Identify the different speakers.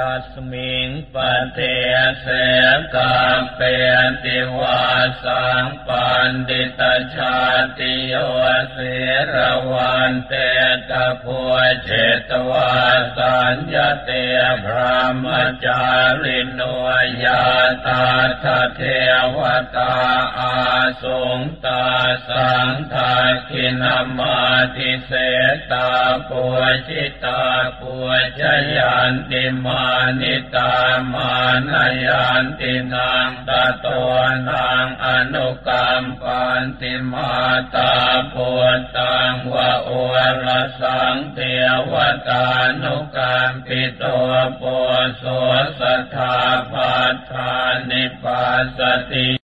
Speaker 1: ตัสมิงปเทเสกาเปติวาสังปันติตชาติโยเสรวันเตตะพัวเจตวาสัญญเตพระมจาริโนยาตาทเทวตา สงตาสังทาคินามาทิเสตาปัวชิตาปัวชยันติมานิตามานายันตินางตะตัวทางอนุกรรมปันติมาตาปุตตังวะโอรสังเทวตานุกรรมปิตัวโปโสสัทธาปัฏฐานิปัสสติ